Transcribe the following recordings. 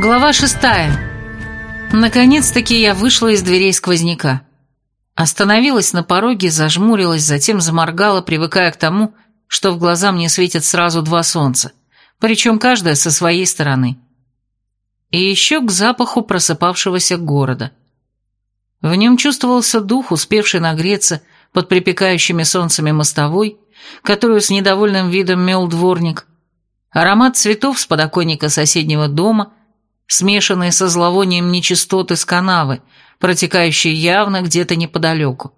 Глава шестая. Наконец-таки я вышла из дверей сквозняка. Остановилась на пороге, зажмурилась, затем заморгала, привыкая к тому, что в глаза мне светят сразу два солнца, причем каждое со своей стороны. И еще к запаху просыпавшегося города. В нем чувствовался дух, успевший нагреться под припекающими солнцами мостовой, которую с недовольным видом мел дворник, аромат цветов с подоконника соседнего дома, смешанный со зловонием нечистоты с канавы, протекающей явно где-то неподалеку.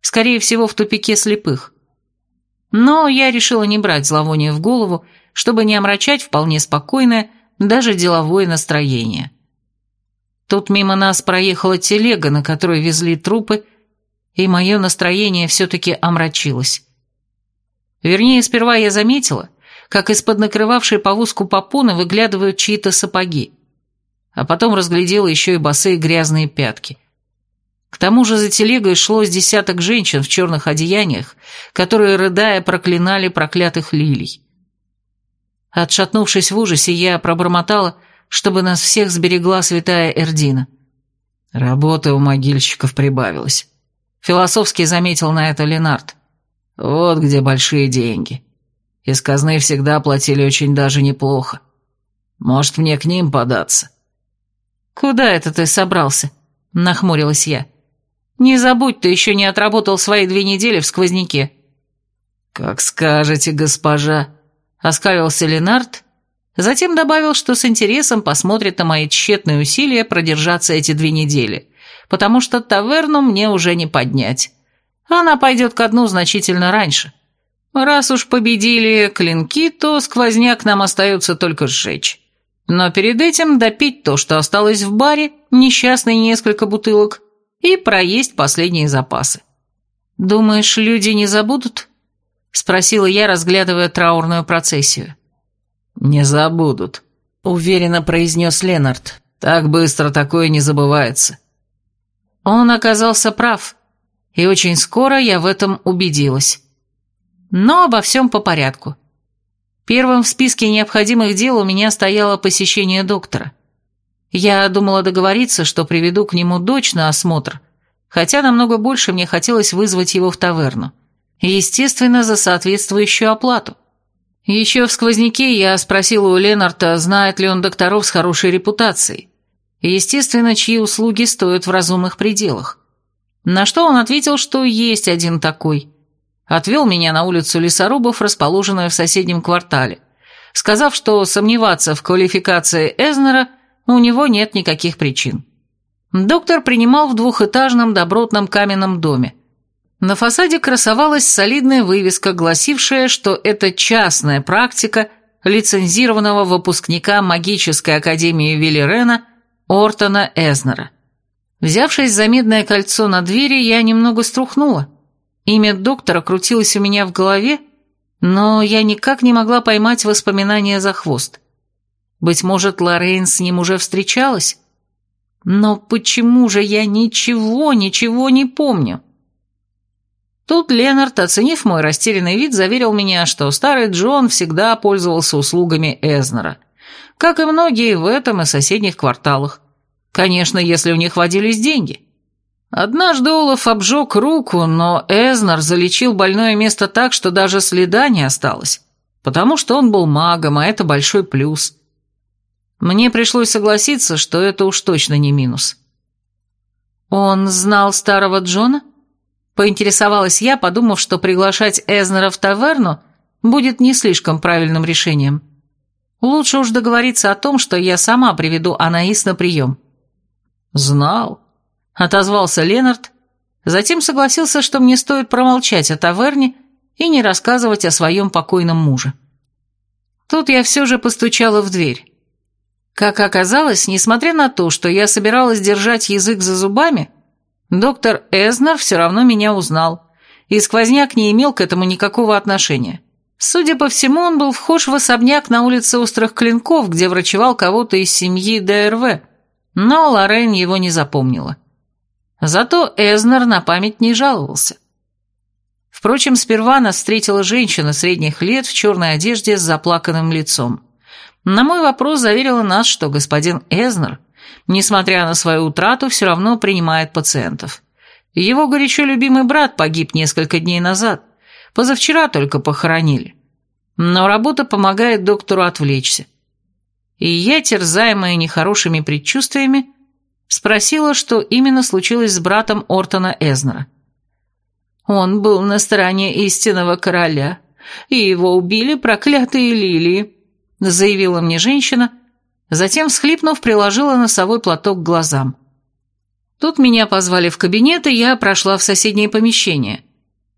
Скорее всего, в тупике слепых. Но я решила не брать зловоние в голову, чтобы не омрачать вполне спокойное, даже деловое настроение. Тут мимо нас проехала телега, на которой везли трупы, и мое настроение все-таки омрачилось. Вернее, сперва я заметила, как из-под накрывавшей повозку попоны выглядывают чьи-то сапоги, а потом разглядела еще и босые грязные пятки. К тому же за телегой шло с десяток женщин в черных одеяниях, которые, рыдая, проклинали проклятых лилий. Отшатнувшись в ужасе, я пробормотала, чтобы нас всех сберегла святая Эрдина. Работы у могильщиков прибавилось. Философски заметил на это Ленард. Вот где большие деньги. Из казны всегда платили очень даже неплохо. Может, мне к ним податься? Куда это ты собрался? Нахмурилась я. Не забудь, ты еще не отработал свои две недели в сквозняке. Как скажете, госпожа, оскалился Ленард, затем добавил, что с интересом посмотрит на мои тщетные усилия продержаться эти две недели, потому что таверну мне уже не поднять. Она пойдет ко дну значительно раньше. Раз уж победили клинки, то сквозняк нам остается только сжечь. Но перед этим допить то, что осталось в баре, несчастные несколько бутылок, и проесть последние запасы. «Думаешь, люди не забудут?» — спросила я, разглядывая траурную процессию. «Не забудут», — уверенно произнес Ленард. «Так быстро такое не забывается». Он оказался прав, и очень скоро я в этом убедилась. Но обо всем по порядку. Первым в списке необходимых дел у меня стояло посещение доктора. Я думала договориться, что приведу к нему дочь на осмотр, хотя намного больше мне хотелось вызвать его в таверну. Естественно, за соответствующую оплату. Еще в сквозняке я спросила у Ленарта, знает ли он докторов с хорошей репутацией. Естественно, чьи услуги стоят в разумных пределах. На что он ответил, что есть один такой. Отвел меня на улицу лесорубов, расположенную в соседнем квартале, сказав, что сомневаться в квалификации Эзнера у него нет никаких причин. Доктор принимал в двухэтажном добротном каменном доме. На фасаде красовалась солидная вывеска, гласившая, что это частная практика лицензированного выпускника магической академии Виллерена Ортона Эзнера. Взявшись за медное кольцо на двери, я немного струхнула. Имя доктора крутилось у меня в голове, но я никак не могла поймать воспоминания за хвост. Быть может, Лоррейн с ним уже встречалась? Но почему же я ничего, ничего не помню? Тут Ленард, оценив мой растерянный вид, заверил меня, что старый Джон всегда пользовался услугами Эзнера, как и многие в этом и соседних кварталах. Конечно, если у них водились деньги. Однажды Олаф обжег руку, но Эзнер залечил больное место так, что даже следа не осталось, потому что он был магом, а это большой плюс. Мне пришлось согласиться, что это уж точно не минус. «Он знал старого Джона?» Поинтересовалась я, подумав, что приглашать Эзнера в таверну будет не слишком правильным решением. Лучше уж договориться о том, что я сама приведу Анаис на прием. «Знал», — отозвался Ленард, затем согласился, что мне стоит промолчать о таверне и не рассказывать о своем покойном муже. Тут я все же постучала в дверь. Как оказалось, несмотря на то, что я собиралась держать язык за зубами, Доктор Эзнер все равно меня узнал, и сквозняк не имел к этому никакого отношения. Судя по всему, он был вхож в особняк на улице Острых Клинков, где врачевал кого-то из семьи ДРВ, но Лорен его не запомнила. Зато Эзнер на память не жаловался. Впрочем, сперва нас встретила женщина средних лет в черной одежде с заплаканным лицом. На мой вопрос заверила нас, что господин Эзнер, несмотря на свою утрату, все равно принимает пациентов. Его горячо любимый брат погиб несколько дней назад, позавчера только похоронили. Но работа помогает доктору отвлечься. И я, терзаемая нехорошими предчувствиями, спросила, что именно случилось с братом Ортона Эзнера. Он был на стороне истинного короля, и его убили проклятые лилии, заявила мне женщина, затем, всхлипнув, приложила носовой платок к глазам. Тут меня позвали в кабинет, и я прошла в соседнее помещение,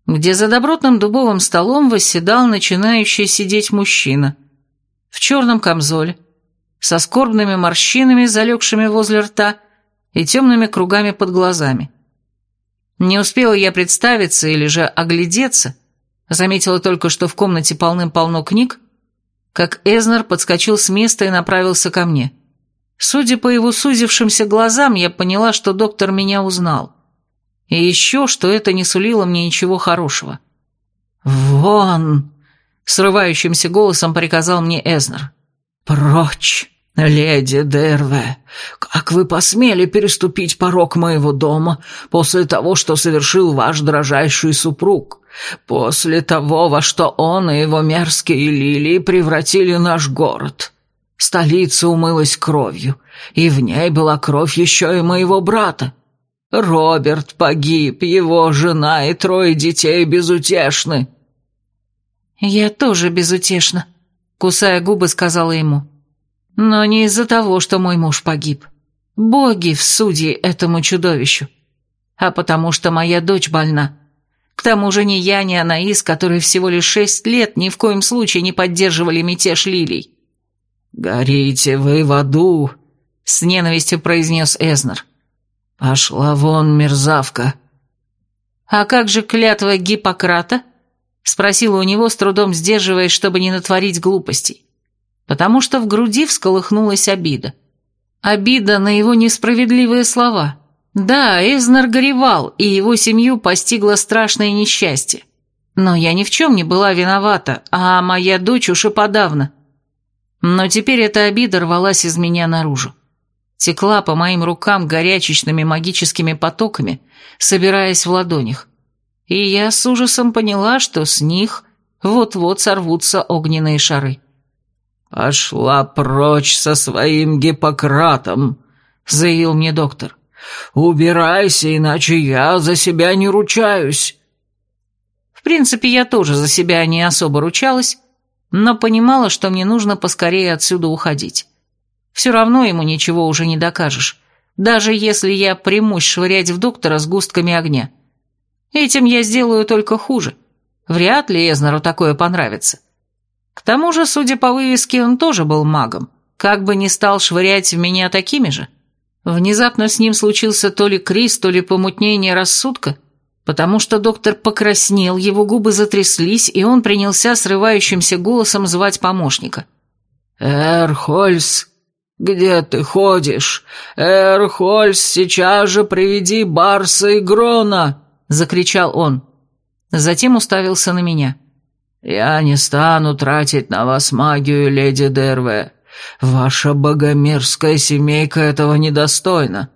где за добротным дубовым столом восседал начинающий сидеть мужчина в черном камзоле, со скорбными морщинами, залегшими возле рта, и темными кругами под глазами. Не успела я представиться или же оглядеться, заметила только, что в комнате полным-полно книг, как Эзнер подскочил с места и направился ко мне. Судя по его сузившимся глазам, я поняла, что доктор меня узнал. И еще, что это не сулило мне ничего хорошего. «Вон!» — срывающимся голосом приказал мне Эзнер. «Прочь!» «Леди Дерве, как вы посмели переступить порог моего дома после того, что совершил ваш дрожайший супруг, после того, во что он и его мерзкие лилии превратили наш город?» Столица умылась кровью, и в ней была кровь еще и моего брата. Роберт погиб, его жена и трое детей безутешны». «Я тоже безутешна», — кусая губы, сказала ему. Но не из-за того, что мой муж погиб. Боги в суде этому чудовищу. А потому что моя дочь больна. К тому же ни я, ни Анаис, которые всего лишь шесть лет ни в коем случае не поддерживали мятеж лилий. «Горите вы в аду!» — с ненавистью произнес Эзнер. «Пошла вон, мерзавка!» «А как же клятва Гиппократа?» — спросила у него, с трудом сдерживаясь, чтобы не натворить глупостей потому что в груди всколыхнулась обида. Обида на его несправедливые слова. Да, Эзнер горевал, и его семью постигло страшное несчастье. Но я ни в чем не была виновата, а моя дочь уж и подавно. Но теперь эта обида рвалась из меня наружу. Текла по моим рукам горячечными магическими потоками, собираясь в ладонях. И я с ужасом поняла, что с них вот-вот сорвутся огненные шары. «Пошла прочь со своим Гиппократом», — заявил мне доктор. «Убирайся, иначе я за себя не ручаюсь». В принципе, я тоже за себя не особо ручалась, но понимала, что мне нужно поскорее отсюда уходить. Все равно ему ничего уже не докажешь, даже если я примусь швырять в доктора с густками огня. Этим я сделаю только хуже. Вряд ли Эзнеру такое понравится. К тому же, судя по вывеске, он тоже был магом, как бы не стал швырять в меня такими же. Внезапно с ним случился то ли криз, то ли помутнение рассудка, потому что доктор покраснел, его губы затряслись, и он принялся срывающимся голосом звать помощника. «Эрхольс, где ты ходишь? Эрхольс, сейчас же приведи Барса и Грона!» — закричал он. Затем уставился на меня. «Я не стану тратить на вас магию, леди Дерве. Ваша богомерзкая семейка этого недостойна».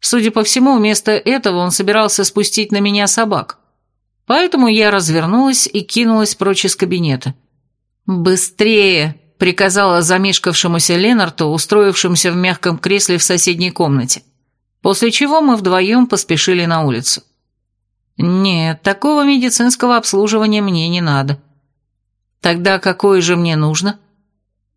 Судя по всему, вместо этого он собирался спустить на меня собак. Поэтому я развернулась и кинулась прочь из кабинета. «Быстрее!» — приказала замешкавшемуся Ленарту, устроившемуся в мягком кресле в соседней комнате. После чего мы вдвоем поспешили на улицу. Нет, такого медицинского обслуживания мне не надо. Тогда какое же мне нужно?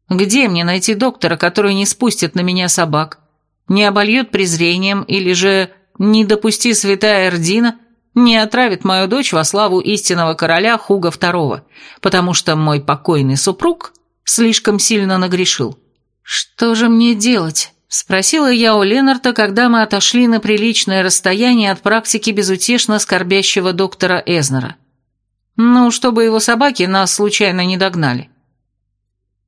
Где мне найти доктора, который не спустит на меня собак, не обольет презрением или же, не допусти святая Эрдина, не отравит мою дочь во славу истинного короля Хуга II, потому что мой покойный супруг слишком сильно нагрешил? Что же мне делать? Спросила я у Ленарта, когда мы отошли на приличное расстояние от практики безутешно скорбящего доктора Эзнера. Ну, чтобы его собаки нас случайно не догнали.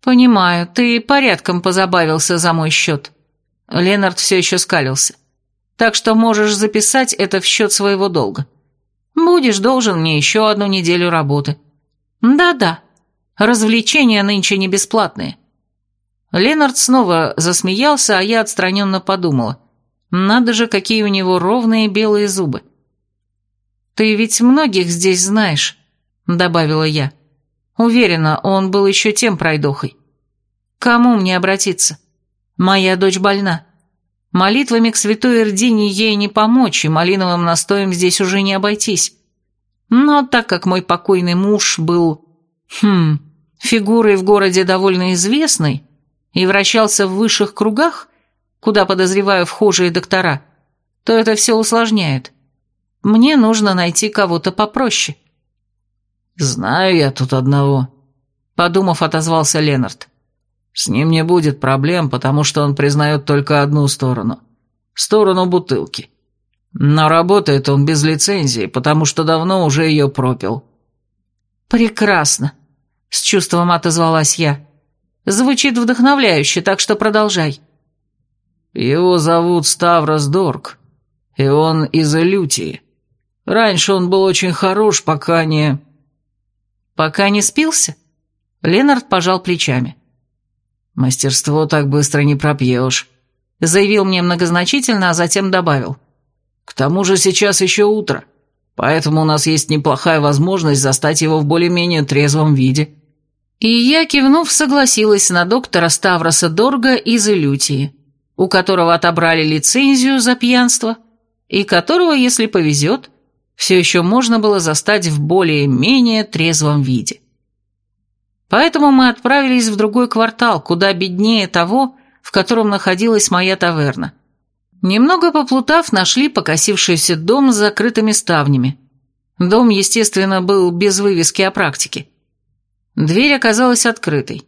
«Понимаю, ты порядком позабавился за мой счет». Ленард все еще скалился. «Так что можешь записать это в счет своего долга. Будешь должен мне еще одну неделю работы». «Да-да, развлечения нынче не бесплатные. Ленард снова засмеялся, а я отстраненно подумала. Надо же, какие у него ровные белые зубы. «Ты ведь многих здесь знаешь», — добавила я. Уверена, он был еще тем пройдохой. Кому мне обратиться? Моя дочь больна. Молитвами к святой Эрдине ей не помочь, и малиновым настоем здесь уже не обойтись. Но так как мой покойный муж был, хм, фигурой в городе довольно известной и вращался в высших кругах, куда, подозреваю, вхожие доктора, то это все усложняет. Мне нужно найти кого-то попроще. «Знаю я тут одного», — подумав, отозвался Ленард. «С ним не будет проблем, потому что он признает только одну сторону. Сторону бутылки. Но работает он без лицензии, потому что давно уже ее пропил». «Прекрасно», — с чувством отозвалась я. «Звучит вдохновляюще, так что продолжай». «Его зовут Ставрос Дорг, и он из Элютии. Раньше он был очень хорош, пока не...» «Пока не спился?» Ленард пожал плечами. «Мастерство так быстро не пропьешь», — заявил мне многозначительно, а затем добавил. «К тому же сейчас еще утро, поэтому у нас есть неплохая возможность застать его в более-менее трезвом виде». И я, кивнув, согласилась на доктора Ставроса Дорга из Илютии, у которого отобрали лицензию за пьянство, и которого, если повезет, все еще можно было застать в более-менее трезвом виде. Поэтому мы отправились в другой квартал, куда беднее того, в котором находилась моя таверна. Немного поплутав, нашли покосившийся дом с закрытыми ставнями. Дом, естественно, был без вывески о практике. Дверь оказалась открытой.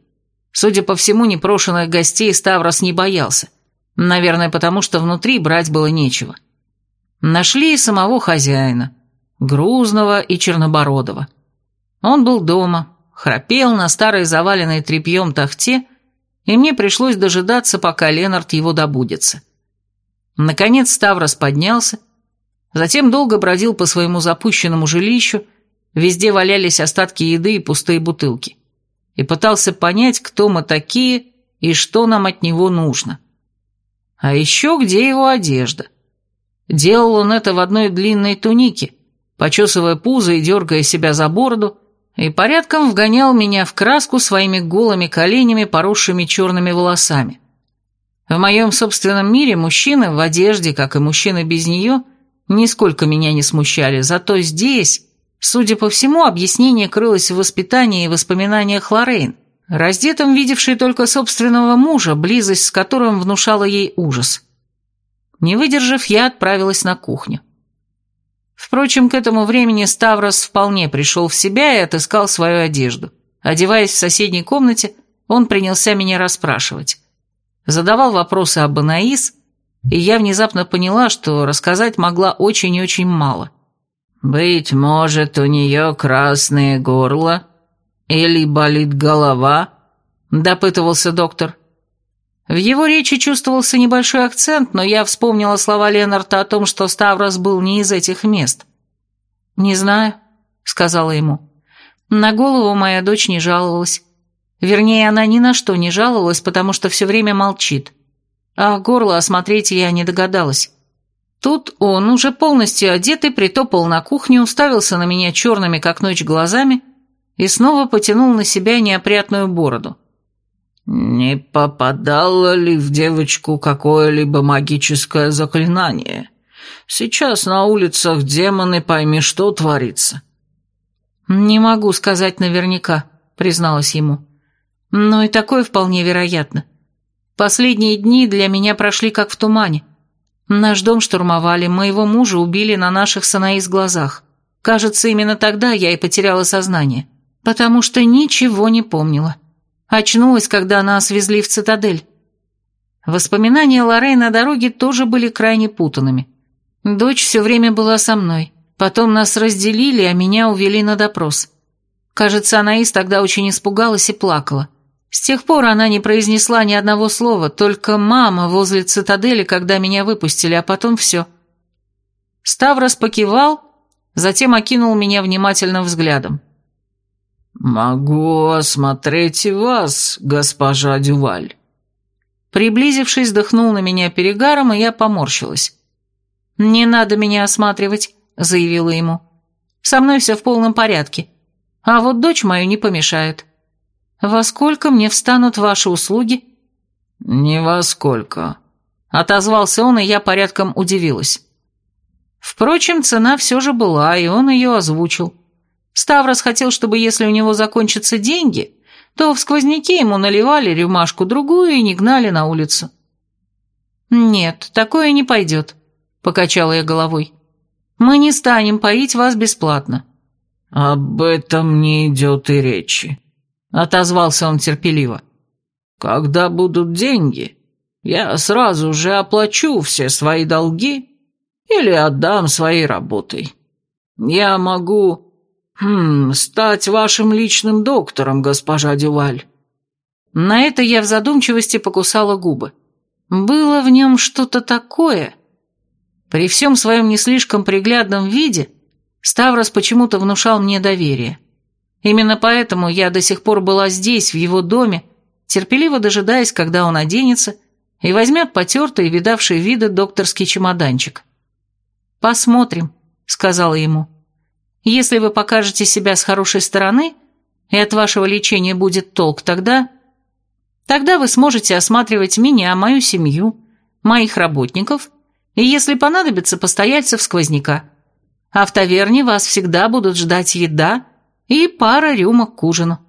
Судя по всему, непрошенных гостей Ставрос не боялся. Наверное, потому что внутри брать было нечего. Нашли и самого хозяина грузного и чернобородого. Он был дома, храпел на старой заваленной тряпьем тахте, и мне пришлось дожидаться, пока Ленард его добудется. Наконец Ставрос поднялся, затем долго бродил по своему запущенному жилищу, везде валялись остатки еды и пустые бутылки, и пытался понять, кто мы такие и что нам от него нужно. А еще где его одежда? Делал он это в одной длинной тунике, почесывая пузо и дергая себя за бороду, и порядком вгонял меня в краску своими голыми коленями, поросшими черными волосами. В моем собственном мире мужчины в одежде, как и мужчины без нее, нисколько меня не смущали, зато здесь, судя по всему, объяснение крылось в воспитании и воспоминаниях Лоррейн, раздетым видевшей только собственного мужа, близость с которым внушала ей ужас. Не выдержав, я отправилась на кухню. Впрочем, к этому времени Ставрос вполне пришел в себя и отыскал свою одежду. Одеваясь в соседней комнате, он принялся меня расспрашивать. Задавал вопросы об Анаис, и я внезапно поняла, что рассказать могла очень и очень мало. «Быть может, у нее красное горло? Или болит голова?» – допытывался доктор. В его речи чувствовался небольшой акцент, но я вспомнила слова Ленарта о том, что Ставрос был не из этих мест. «Не знаю», — сказала ему. На голову моя дочь не жаловалась. Вернее, она ни на что не жаловалась, потому что все время молчит. А горло осмотреть я не догадалась. Тут он, уже полностью одетый, притопал на кухню, уставился на меня черными, как ночь, глазами и снова потянул на себя неопрятную бороду. «Не попадало ли в девочку какое-либо магическое заклинание? Сейчас на улицах демоны пойми, что творится». «Не могу сказать наверняка», — призналась ему. «Но и такое вполне вероятно. Последние дни для меня прошли как в тумане. Наш дом штурмовали, моего мужа убили на наших Санаис глазах. Кажется, именно тогда я и потеряла сознание, потому что ничего не помнила». Очнулась, когда нас везли в цитадель. Воспоминания Лоррей на дороге тоже были крайне путанными. Дочь все время была со мной. Потом нас разделили, а меня увели на допрос. Кажется, Анаис тогда очень испугалась и плакала. С тех пор она не произнесла ни одного слова, только мама возле цитадели, когда меня выпустили, а потом все. Ставрос покивал, затем окинул меня внимательным взглядом. «Могу осмотреть и вас, госпожа Дюваль», Приблизившись, дыхнул на меня перегаром, и я поморщилась. «Не надо меня осматривать», — заявила ему. «Со мной все в полном порядке. А вот дочь мою не помешает. Во сколько мне встанут ваши услуги?» «Не во сколько», — отозвался он, и я порядком удивилась. Впрочем, цена все же была, и он ее озвучил. Ставрос хотел, чтобы если у него закончатся деньги, то в сквозняке ему наливали рюмашку-другую и не гнали на улицу. «Нет, такое не пойдет», — покачала я головой. «Мы не станем поить вас бесплатно». «Об этом не идет и речи», — отозвался он терпеливо. «Когда будут деньги, я сразу же оплачу все свои долги или отдам своей работой. Я могу «Хм, стать вашим личным доктором, госпожа Дюваль». На это я в задумчивости покусала губы. Было в нем что-то такое. При всем своем не слишком приглядном виде Ставрос почему-то внушал мне доверие. Именно поэтому я до сих пор была здесь, в его доме, терпеливо дожидаясь, когда он оденется и возьмет потертый видавший виды докторский чемоданчик. «Посмотрим», — сказала ему. Если вы покажете себя с хорошей стороны, и от вашего лечения будет толк, тогда... Тогда вы сможете осматривать меня, мою семью, моих работников, и, если понадобится, постояльцев сквозняка. А в таверне вас всегда будут ждать еда и пара рюмок к ужину.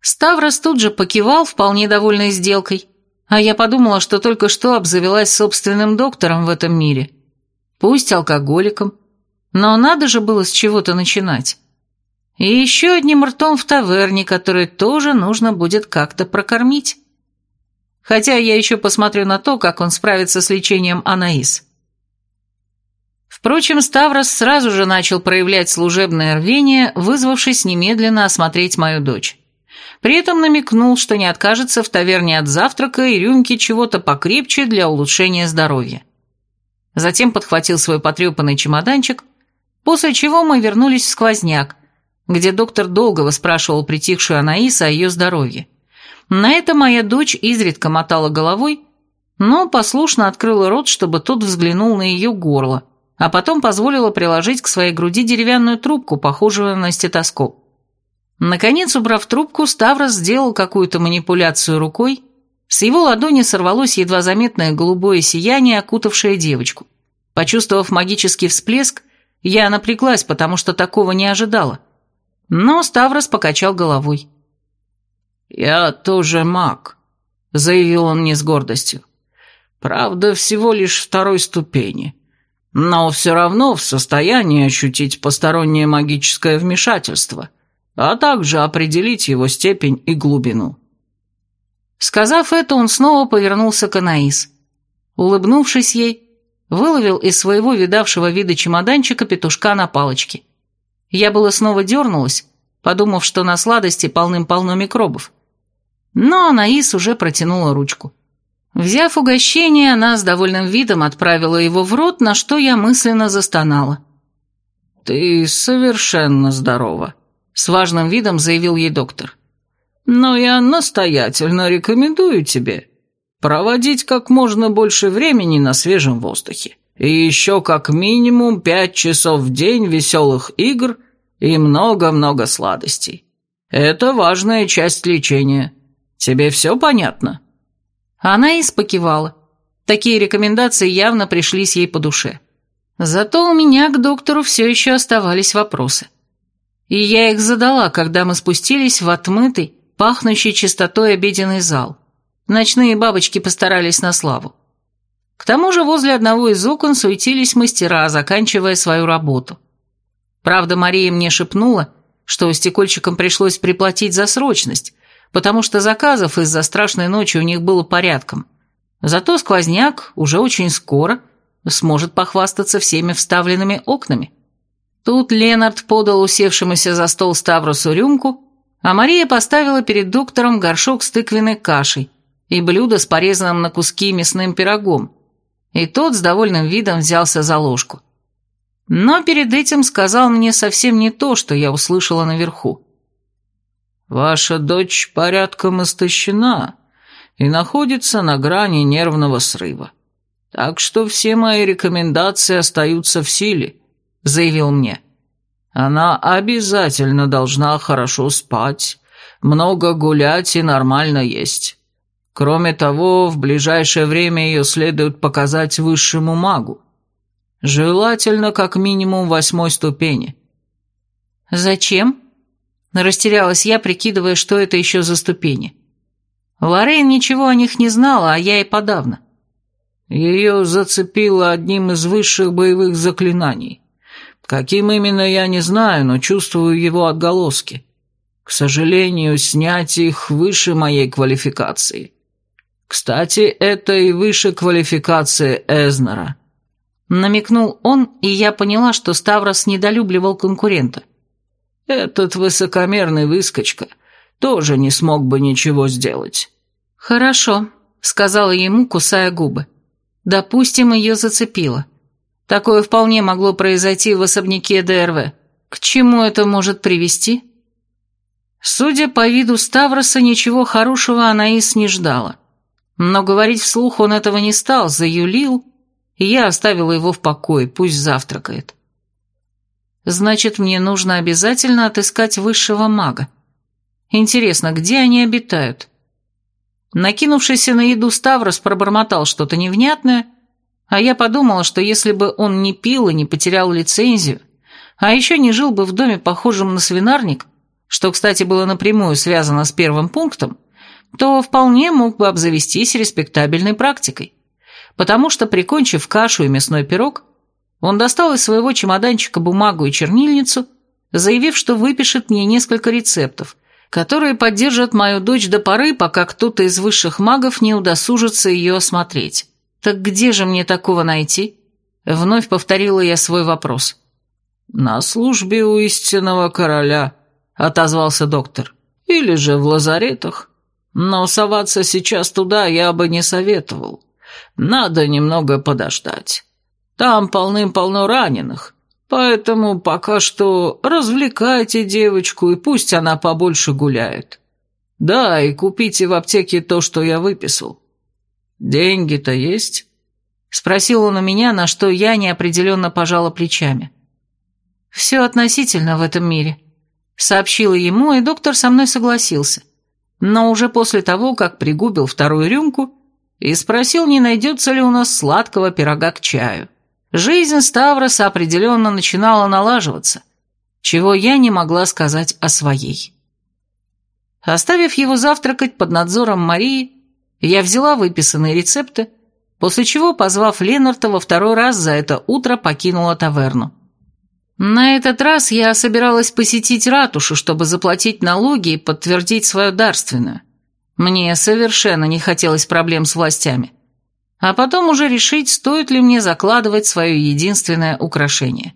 Ставрос тут же покивал, вполне довольной сделкой, а я подумала, что только что обзавелась собственным доктором в этом мире. Пусть алкоголиком, но надо же было с чего-то начинать. И еще одним ртом в таверне, который тоже нужно будет как-то прокормить. Хотя я еще посмотрю на то, как он справится с лечением Анаис. Впрочем, Ставрос сразу же начал проявлять служебное рвение, вызвавшись немедленно осмотреть мою дочь. При этом намекнул, что не откажется в таверне от завтрака и рюмки чего-то покрепче для улучшения здоровья. Затем подхватил свой потрепанный чемоданчик – После чего мы вернулись в сквозняк, где доктор долго выспрашивал притихшую Анаиса о ее здоровье. На это моя дочь изредка мотала головой, но послушно открыла рот, чтобы тот взглянул на ее горло, а потом позволила приложить к своей груди деревянную трубку, похожую на стетоскоп. Наконец, убрав трубку, Ставрос сделал какую-то манипуляцию рукой, с его ладони сорвалось едва заметное голубое сияние, окутавшее девочку. Почувствовав магический всплеск, я напряглась, потому что такого не ожидала. Но Ставрос покачал головой. «Я тоже маг», — заявил он мне с гордостью. «Правда, всего лишь второй ступени, но все равно в состоянии ощутить постороннее магическое вмешательство, а также определить его степень и глубину». Сказав это, он снова повернулся к Анаис. Улыбнувшись ей, выловил из своего видавшего вида чемоданчика петушка на палочке. Я было снова дернулась, подумав, что на сладости полным-полно микробов. Но Анаис уже протянула ручку. Взяв угощение, она с довольным видом отправила его в рот, на что я мысленно застонала. «Ты совершенно здорова», — с важным видом заявил ей доктор. «Но я настоятельно рекомендую тебе проводить как можно больше времени на свежем воздухе. И еще как минимум пять часов в день веселых игр и много-много сладостей. Это важная часть лечения. Тебе все понятно?» Она и спокивала. Такие рекомендации явно пришлись ей по душе. Зато у меня к доктору все еще оставались вопросы. И я их задала, когда мы спустились в отмытый, пахнущий чистотой обеденный зал. Ночные бабочки постарались на славу. К тому же возле одного из окон суетились мастера, заканчивая свою работу. Правда, Мария мне шепнула, что стекольщикам пришлось приплатить за срочность, потому что заказов из-за страшной ночи у них было порядком. Зато сквозняк уже очень скоро сможет похвастаться всеми вставленными окнами. Тут Ленард подал усевшемуся за стол Ставросу рюмку, а Мария поставила перед доктором горшок с тыквенной кашей, и блюдо с порезанным на куски мясным пирогом, и тот с довольным видом взялся за ложку. Но перед этим сказал мне совсем не то, что я услышала наверху. «Ваша дочь порядком истощена и находится на грани нервного срыва. Так что все мои рекомендации остаются в силе», — заявил мне. «Она обязательно должна хорошо спать, много гулять и нормально есть. Кроме того, в ближайшее время ее следует показать высшему магу. Желательно как минимум восьмой ступени». «Зачем?» — растерялась я, прикидывая, что это еще за ступени. Лоррейн ничего о них не знала, а я и подавно. Ее зацепило одним из высших боевых заклинаний. Каким именно, я не знаю, но чувствую его отголоски. К сожалению, снять их выше моей квалификации. Кстати, это и выше квалификации Эзнера. Намекнул он, и я поняла, что Ставрос недолюбливал конкурента. Этот высокомерный выскочка тоже не смог бы ничего сделать. «Хорошо», — сказала ему, кусая губы. «Допустим, ее зацепило. Такое вполне могло произойти в особняке ДРВ. К чему это может привести?» Судя по виду Ставроса, ничего хорошего Анаис не ждала. Но говорить вслух он этого не стал, заюлил, и я оставила его в покое, пусть завтракает. Значит, мне нужно обязательно отыскать высшего мага. Интересно, где они обитают? Накинувшийся на еду Ставрос пробормотал что-то невнятное, а я подумала, что если бы он не пил и не потерял лицензию, а еще не жил бы в доме, похожем на свинарник, что, кстати, было напрямую связано с первым пунктом, то вполне мог бы обзавестись респектабельной практикой. Потому что, прикончив кашу и мясной пирог, он достал из своего чемоданчика бумагу и чернильницу, заявив, что выпишет мне несколько рецептов, которые поддержат мою дочь до поры, пока кто-то из высших магов не удосужится ее осмотреть. Так где же мне такого найти? Вновь повторила я свой вопрос. «На службе у истинного короля», — отозвался доктор. «Или же в лазаретах. Но соваться сейчас туда я бы не советовал. Надо немного подождать. Там полным-полно раненых, Поэтому пока что развлекайте девочку, и пусть она побольше гуляет. Да, и купите в аптеке то, что я выписал. Деньги-то есть?» Спросил он у меня, на что я неопределенно пожала плечами. «Все относительно в этом мире», — сообщила ему, и доктор со мной согласился. Но уже после того, как пригубил вторую рюмку и спросил, не найдется ли у нас сладкого пирога к чаю. Жизнь Ставроса определенно начинала налаживаться, чего я не могла сказать о своей. Оставив его завтракать под надзором Марии, я взяла выписанные рецепты, после чего, позвав Ленарта во второй раз за это утро, покинула таверну. На этот раз я собиралась посетить ратушу, чтобы заплатить налоги и подтвердить свою дарственную. Мне совершенно не хотелось проблем с властями а потом уже решить, стоит ли мне закладывать свое единственное украшение.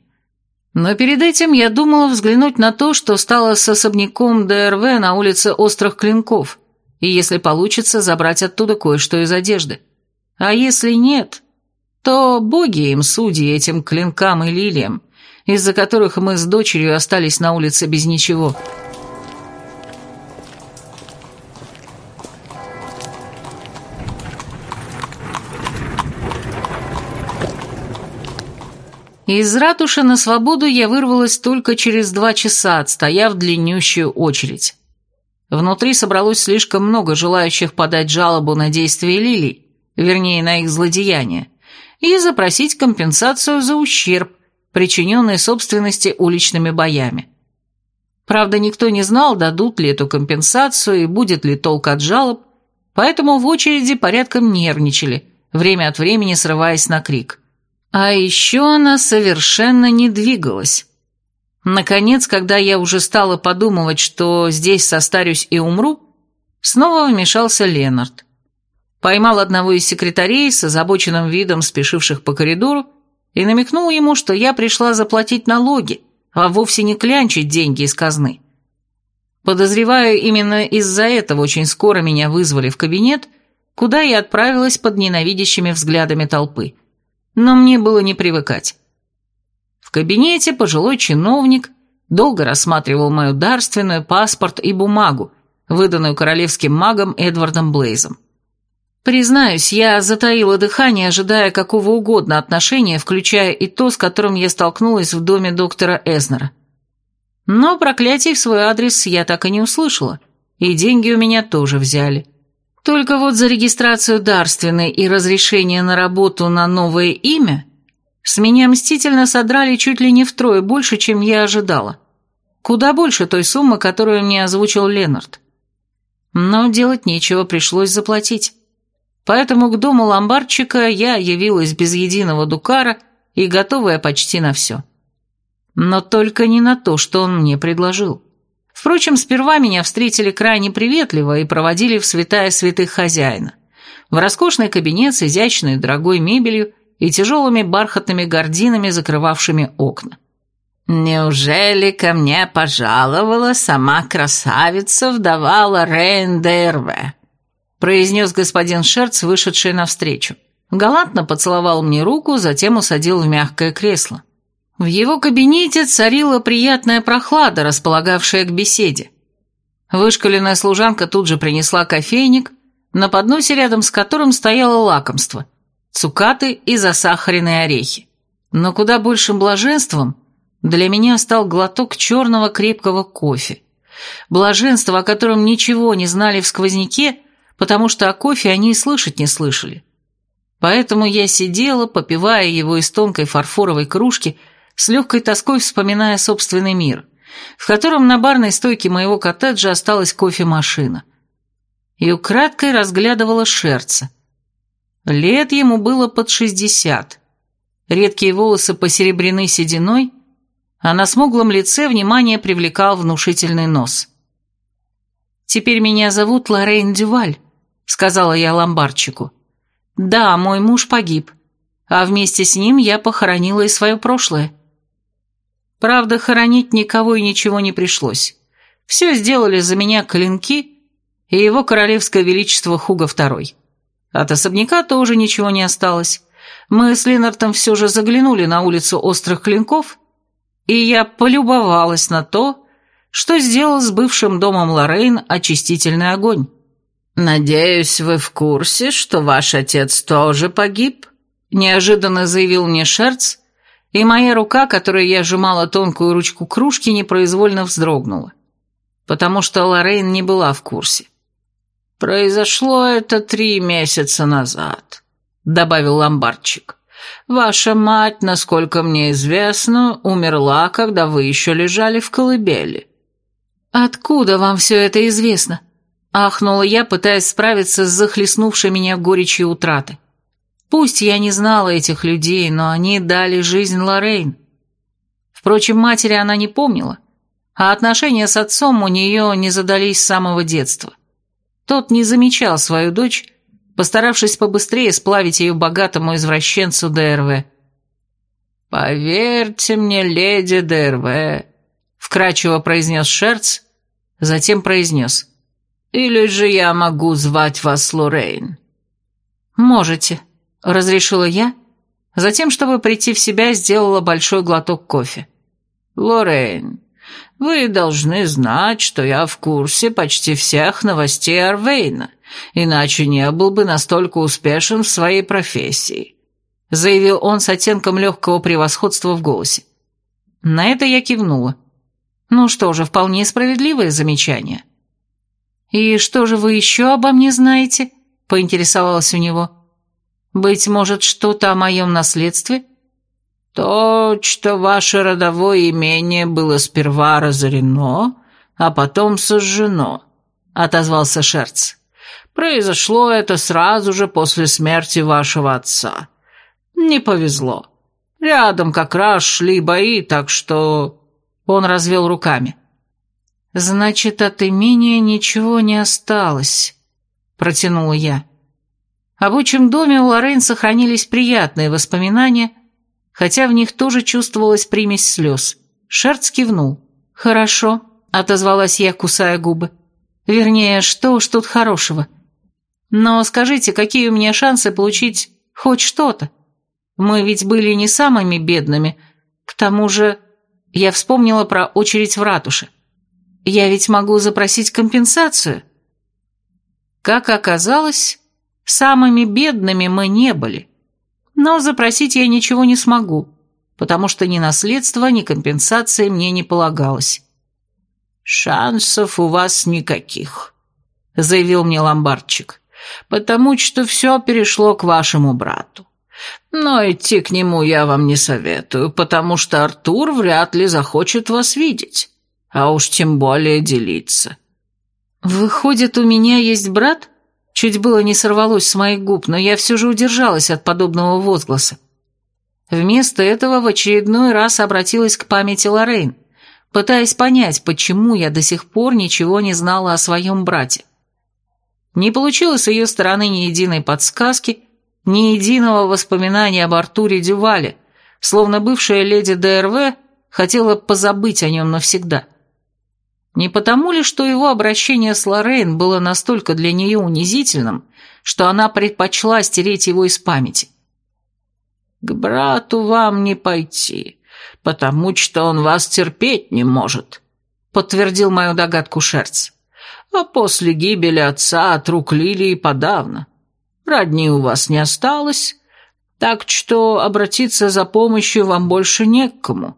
Но перед этим я думала взглянуть на то, что стало с особняком ДРВ на улице Острых Клинков, и если получится, забрать оттуда кое-что из одежды. А если нет, то боги им судьи этим клинкам и лилиям, из-за которых мы с дочерью остались на улице без ничего». Из ратуши на свободу я вырвалась только через два часа, отстояв длиннющую очередь. Внутри собралось слишком много желающих подать жалобу на действия лилий, вернее, на их злодеяние, и запросить компенсацию за ущерб, причиненный собственности уличными боями. Правда, никто не знал, дадут ли эту компенсацию и будет ли толк от жалоб, поэтому в очереди порядком нервничали, время от времени срываясь на крик. А еще она совершенно не двигалась. Наконец, когда я уже стала подумывать, что здесь состарюсь и умру, снова вмешался Ленард. Поймал одного из секретарей с озабоченным видом спешивших по коридору и намекнул ему, что я пришла заплатить налоги, а вовсе не клянчить деньги из казны. Подозреваю, именно из-за этого очень скоро меня вызвали в кабинет, куда я отправилась под ненавидящими взглядами толпы но мне было не привыкать. В кабинете пожилой чиновник долго рассматривал мою дарственную, паспорт и бумагу, выданную королевским магом Эдвардом Блейзом. Признаюсь, я затаила дыхание, ожидая какого угодно отношения, включая и то, с которым я столкнулась в доме доктора Эзнера. Но проклятий в свой адрес я так и не услышала, и деньги у меня тоже взяли. Только вот за регистрацию дарственной и разрешение на работу на новое имя с меня мстительно содрали чуть ли не втрое больше, чем я ожидала. Куда больше той суммы, которую мне озвучил Ленард. Но делать нечего, пришлось заплатить. Поэтому к дому ломбардчика я явилась без единого дукара и готовая почти на все. Но только не на то, что он мне предложил. Впрочем, сперва меня встретили крайне приветливо и проводили в святая святых хозяина. В роскошный кабинет с изящной дорогой мебелью и тяжелыми бархатными гардинами, закрывавшими окна. «Неужели ко мне пожаловала сама красавица вдова Лоррейн Дерве?» произнес господин Шерц, вышедший навстречу. Галантно поцеловал мне руку, затем усадил в мягкое кресло. В его кабинете царила приятная прохлада, располагавшая к беседе. Вышкаленная служанка тут же принесла кофейник, на подносе рядом с которым стояло лакомство – цукаты и засахаренные орехи. Но куда большим блаженством для меня стал глоток черного крепкого кофе. Блаженство, о котором ничего не знали в сквозняке, потому что о кофе они и слышать не слышали. Поэтому я сидела, попивая его из тонкой фарфоровой кружки, с легкой тоской вспоминая собственный мир, в котором на барной стойке моего коттеджа осталась кофемашина. И украдкой разглядывала шерца. Лет ему было под шестьдесят. Редкие волосы посеребрены сединой, а на смуглом лице внимание привлекал внушительный нос. «Теперь меня зовут Лоррейн Дюваль», — сказала я ломбардчику. «Да, мой муж погиб, а вместе с ним я похоронила и свое прошлое». Правда, хоронить никого и ничего не пришлось. Все сделали за меня клинки и его королевское величество Хуга II. От особняка тоже ничего не осталось. Мы с Ленартом все же заглянули на улицу Острых Клинков и я полюбовалась на то, что сделал с бывшим домом Лоррейн очистительный огонь. «Надеюсь, вы в курсе, что ваш отец тоже погиб?» Неожиданно заявил мне Шерц, и моя рука, которой я сжимала тонкую ручку кружки, непроизвольно вздрогнула, потому что Лоррейн не была в курсе. «Произошло это три месяца назад», — добавил ломбардчик. Ваша мать, насколько мне известно, умерла, когда вы еще лежали в колыбели». «Откуда вам все это известно?» — ахнула я, пытаясь справиться с захлестнувшей меня горечью утраты. «Пусть я не знала этих людей, но они дали жизнь Лоррейн. Впрочем, матери она не помнила, а отношения с отцом у нее не задались с самого детства. Тот не замечал свою дочь постаравшись побыстрее сплавить ее богатому извращенцу ДРВ. «Поверьте мне, леди ДРВ», — вкрадчиво произнес Шерц, затем произнес. «Или же я могу звать вас Лоррейн?» «Можете», — разрешила я, затем, чтобы прийти в себя, сделала большой глоток кофе. «Лоррейн, вы должны знать, что я в курсе почти всех новостей Арвейна иначе не был бы настолько успешен в своей профессии», заявил он с оттенком легкого превосходства в голосе. На это я кивнула. Ну что же, вполне справедливое замечание. «И что же вы еще обо мне знаете?» – поинтересовалась у него. «Быть может, что-то о моем наследстве?» «То, что ваше родовое имение было сперва разорено, а потом сожжено», — отозвался Шерц. Произошло это сразу же после смерти вашего отца. Не повезло. Рядом как раз шли бои, так что...» Он развел руками. «Значит, от имения ничего не осталось», — протянула я. Об учем доме у Лоррейн сохранились приятные воспоминания, хотя в них тоже чувствовалась примесь слез. Шерц кивнул. «Хорошо», — отозвалась я, кусая губы. «Вернее, что уж тут хорошего?» Но скажите, какие у меня шансы получить хоть что-то? Мы ведь были не самыми бедными. К тому же я вспомнила про очередь в ратуше. Я ведь могу запросить компенсацию. Как оказалось, Самыми бедными мы не были. Но запросить я ничего не смогу, потому что ни наследства, ни компенсации мне не полагалось. «Шансов у вас никаких», — заявил мне ломбардчик, «потому что все перешло к вашему брату. Но идти к нему я вам не советую, потому что Артур вряд ли захочет вас видеть, а уж тем более делиться». «Выходит, у меня есть брат?» Чуть было не сорвалось с моих губ, но я все же удержалась от подобного возгласа. Вместо этого в очередной раз обратилась к памяти Лоррейн, пытаясь понять, почему я до сих пор ничего не знала о своем брате. Не получилось с ее стороны ни единой подсказки, ни единого воспоминания об Артуре Дювале, словно бывшая леди ДРВ хотела позабыть о нем навсегда. Не потому ли, что его обращение с Лоррейн было настолько для нее унизительным, что она предпочла стереть его из памяти? «К брату вам не пойти, потому что он вас терпеть не может», — подтвердил мою догадку Шерц. «А после гибели отца от рук Лилии подавно. Родни у вас не осталось, так что обратиться за помощью вам больше не к кому».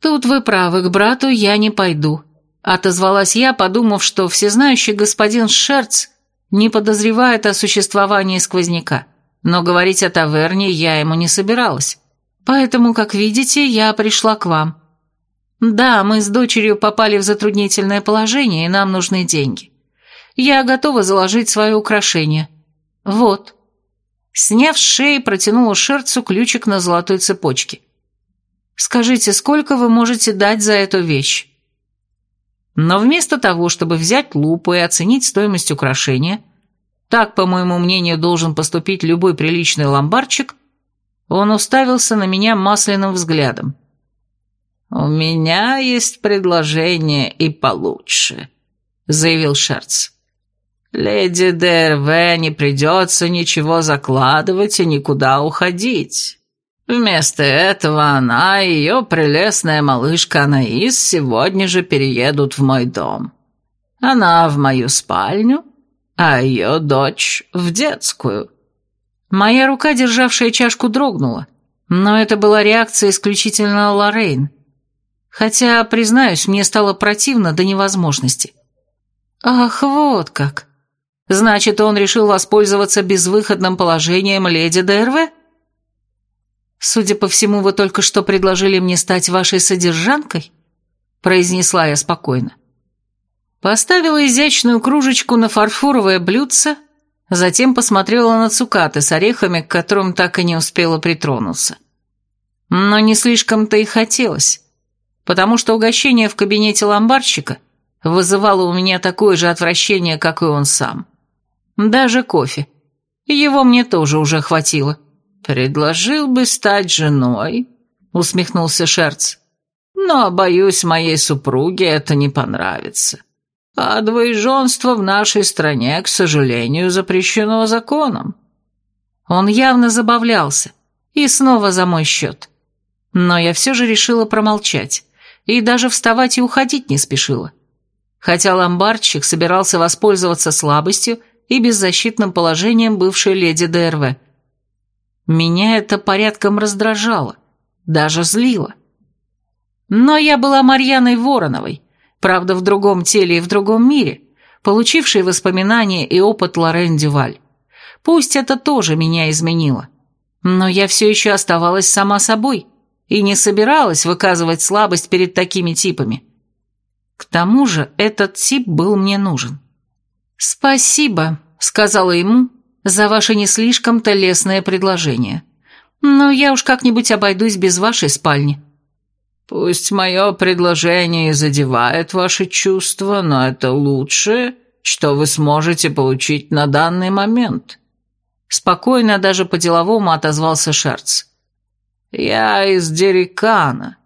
«Тут вы правы, к брату я не пойду», — отозвалась я, подумав, что всезнающий господин Шерц не подозревает о существовании сквозняка. Но говорить о таверне я ему не собиралась. Поэтому, как видите, я пришла к вам. Да, мы с дочерью попали в затруднительное положение, и нам нужны деньги. Я готова заложить свое украшение. Вот. Сняв с шеи, протянула Шерцу ключик на золотой цепочке. Скажите, сколько вы можете дать за эту вещь? Но вместо того, чтобы взять лупу и оценить стоимость украшения, так, по моему мнению, должен поступить любой приличный ломбарчик, он уставился на меня масляным взглядом. «У меня есть предложение и получше», — заявил Шерц. «Леди ДРВ не придется ничего закладывать и никуда уходить. Вместо этого она и ее прелестная малышка Анаис сегодня же переедут в мой дом. Она в мою спальню, а ее дочь в детскую». Моя рука, державшая чашку, дрогнула, но это была реакция исключительно Лоррейн. Хотя, признаюсь, мне стало противно до невозможности. Ах, вот как. Значит, он решил воспользоваться безвыходным положением леди ДРВ? Судя по всему, вы только что предложили мне стать вашей содержанкой? Произнесла я спокойно. Поставила изящную кружечку на фарфоровое блюдце, Затем посмотрела на цукаты с орехами, к которым так и не успела притронуться. Но не слишком-то и хотелось, потому что угощение в кабинете ломбарщика вызывало у меня такое же отвращение, как и он сам. Даже кофе. Его мне тоже уже хватило. «Предложил бы стать женой», — усмехнулся Шерц. «Но, боюсь, моей супруге это не понравится. А двоеженство в нашей стране, к сожалению, запрещено законом. Он явно забавлялся. И снова за мой счет. Но я все же решила промолчать. И даже вставать и уходить не спешила. Хотя ломбардщик собирался воспользоваться слабостью и беззащитным положением бывшей леди ДРВ. Меня это порядком раздражало, даже злило. Но я была Марьяной Вороновой, правда в другом теле и в другом мире, получивший воспоминания и опыт Лорен Дюваль. Пусть это тоже меня изменило. Но я все еще оставалась сама собой и не собиралась выказывать слабость перед такими типами. К тому же этот тип был мне нужен. «Спасибо», — сказала ему, — «за ваше не слишком-то лестное предложение. Но я уж как-нибудь обойдусь без вашей спальни». Пусть мое предложение задевает ваши чувства, но это лучшее, что вы сможете получить на данный момент». Спокойно, даже по-деловому отозвался Шерц. «Я из Дерикана,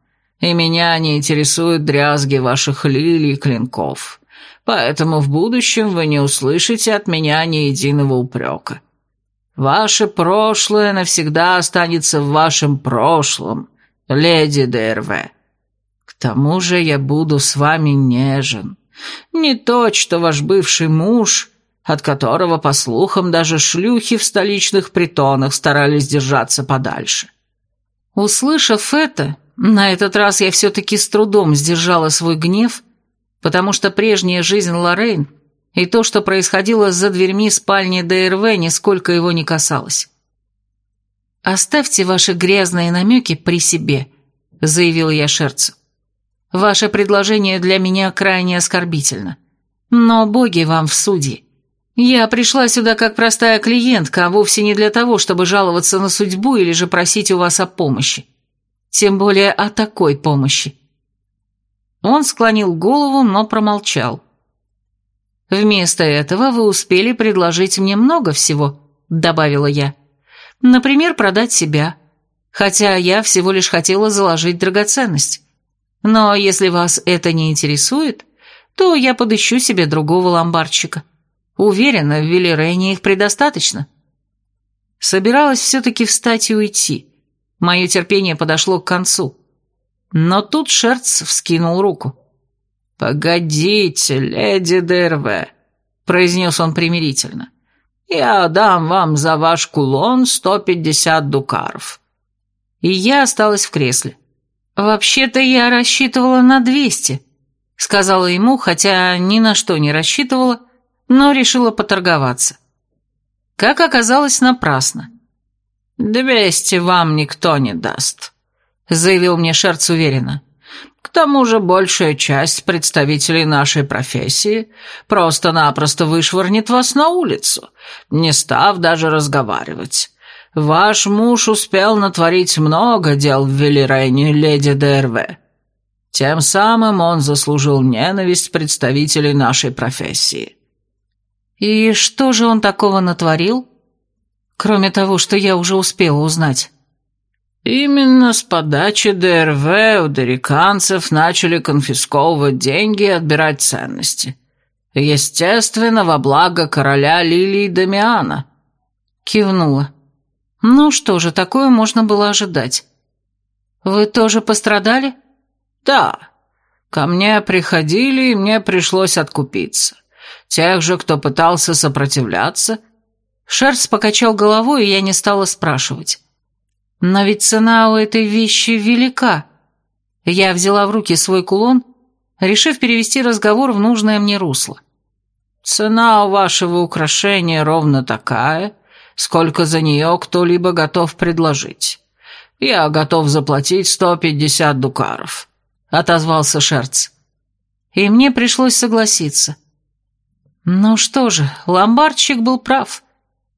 и меня не интересуют дрязги ваших лилий и клинков, поэтому в будущем вы не услышите от меня ни единого упрека. Ваше прошлое навсегда останется в вашем прошлом, леди ДРВ. К тому же я буду с вами нежен. Не то, что ваш бывший муж, от которого, по слухам, даже шлюхи в столичных притонах старались держаться подальше. Услышав это, на этот раз я все-таки с трудом сдержала свой гнев, потому что прежняя жизнь Лоррейн и то, что происходило за дверьми спальни ДРВ, нисколько его не касалось. «Оставьте ваши грязные намеки при себе», — заявил я Шерцу. «Ваше предложение для меня крайне оскорбительно. Но боги вам в суде. Я пришла сюда как простая клиентка, а вовсе не для того, чтобы жаловаться на судьбу или же просить у вас о помощи. Тем более о такой помощи». Он склонил голову, но промолчал. «Вместо этого вы успели предложить мне много всего», — добавила я. «Например, продать себя, хотя я всего лишь хотела заложить драгоценность. Но если вас это не интересует, то я подыщу себе другого ломбардчика. Уверена, в Велирене их предостаточно». Собиралась все-таки встать и уйти. Мое терпение подошло к концу. Но тут Шерц вскинул руку. «Погодите, леди Дерве», — произнес он примирительно. «Я дам вам за ваш кулон сто пятьдесят дукаров». И я осталась в кресле. «Вообще-то я рассчитывала на двести», — сказала ему, хотя ни на что не рассчитывала, но решила поторговаться. Как оказалось, напрасно. «Двести вам никто не даст», — заявил мне Шерц уверенно. К тому же большая часть представителей нашей профессии просто-напросто вышвырнет вас на улицу, не став даже разговаривать. Ваш муж успел натворить много дел в Велирене, леди ДРВ. Тем самым он заслужил ненависть представителей нашей профессии. И что же он такого натворил? Кроме того, что я уже успела узнать. Именно с подачи ДРВ у дериканцев начали конфисковывать деньги и отбирать ценности. Естественно, во благо короля Лилии Дамиана. Кивнула. Ну что же, такое можно было ожидать. Вы тоже пострадали? Да. Ко мне приходили, и мне пришлось откупиться. Тех же, кто пытался сопротивляться. Шерс покачал головой, и я не стала спрашивать. Но ведь цена у этой вещи велика. Я взяла в руки свой кулон, решив перевести разговор в нужное мне русло. Цена у вашего украшения ровно такая, сколько за нее кто-либо готов предложить. Я готов заплатить сто пятьдесят дукаров», — отозвался Шерц. И мне пришлось согласиться. Ну что же, ломбардщик был прав.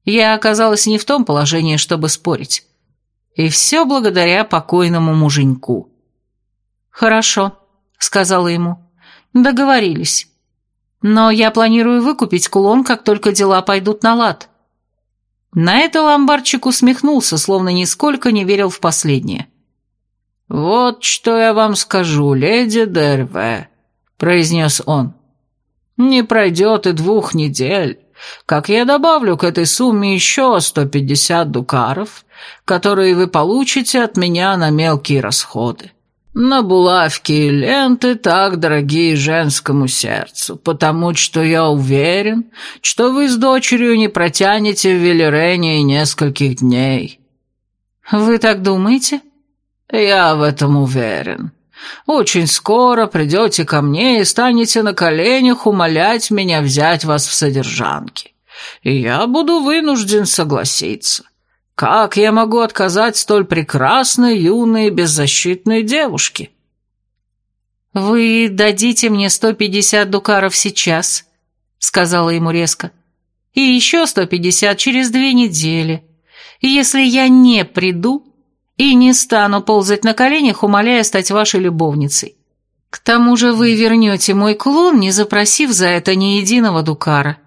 Я оказалась не в том положении, чтобы спорить. И все благодаря покойному муженьку. «Хорошо», — сказала ему. «Договорились. Но я планирую выкупить кулон, как только дела пойдут на лад». На это ломбардчик усмехнулся, словно нисколько не верил в последнее. «Вот что я вам скажу, леди Дерве», — произнес он. «Не пройдет и двух недель, как я добавлю к этой сумме еще сто пятьдесят дукаров, которые вы получите от меня на мелкие расходы. На булавки и ленты так дорогие женскому сердцу, потому что я уверен, что вы с дочерью не протянете в Велерене нескольких дней». «Вы так думаете?» «Я в этом уверен. Очень скоро придете ко мне и станете на коленях умолять меня взять вас в содержанки. И я буду вынужден согласиться. Как я могу отказать столь прекрасной, юной беззащитной девушке?» «Вы дадите мне сто пятьдесят дукаров сейчас», — сказала ему резко, — «и еще сто пятьдесят через две недели, если я не приду и не стану ползать на коленях, умоляя стать вашей любовницей. К тому же вы вернете мой кулон, не запросив за это ни единого дукара».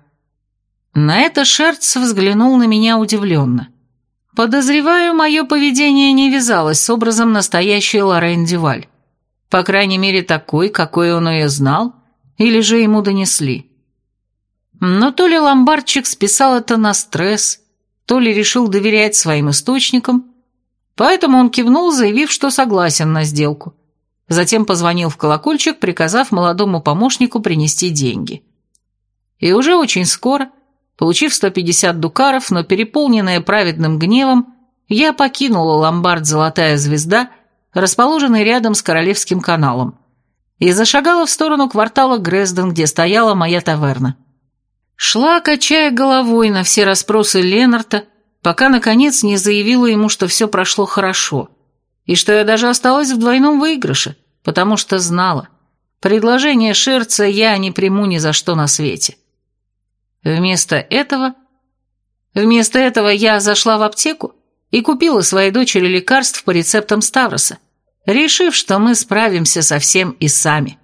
На это Шерц взглянул на меня удивленно. Подозреваю, мое поведение не вязалось с образом настоящей Лорен Дюваль. По крайней мере, такой, какой он ее знал, или же ему донесли. Но то ли ломбардчик списал это на стресс, то ли решил доверять своим источникам, поэтому он кивнул, заявив, что согласен на сделку. Затем позвонил в колокольчик, приказав молодому помощнику принести деньги. И уже очень скоро Получив 150 дукаров, но переполненная праведным гневом, я покинула ломбард «Золотая звезда», расположенный рядом с Королевским каналом, и зашагала в сторону квартала Грезден, где стояла моя таверна. Шла, качая головой на все расспросы Ленарта, пока, наконец, не заявила ему, что все прошло хорошо, и что я даже осталась в двойном выигрыше, потому что знала, предложение Шерца я не приму ни за что на свете. Вместо этого... Вместо этого я зашла в аптеку и купила своей дочери лекарств по рецептам Ставроса, решив, что мы справимся со всем и сами.